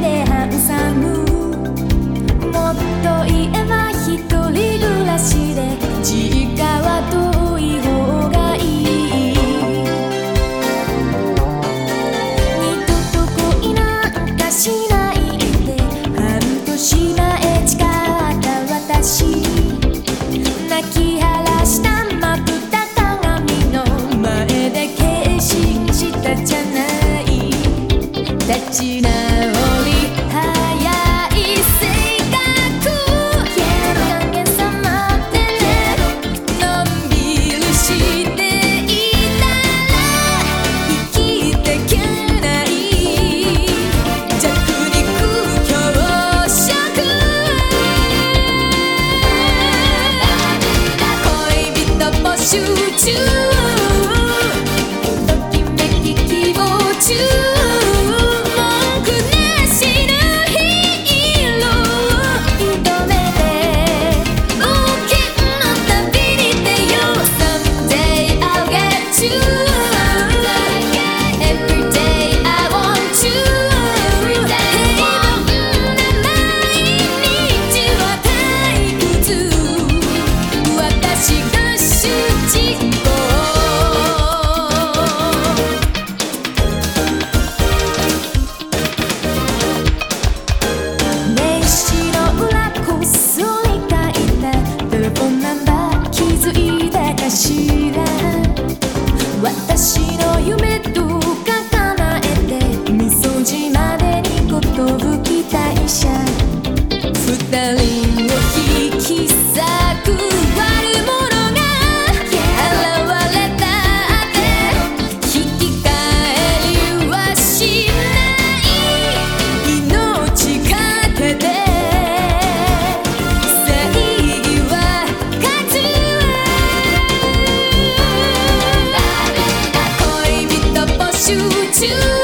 でハンもっと言えば一人暮らしで実家は遠い方がいい。二度と恋なんかしないで半年前誓った私。泣きはらしたまぶた鏡の前で決心したじゃない。立ち直 you. 起 to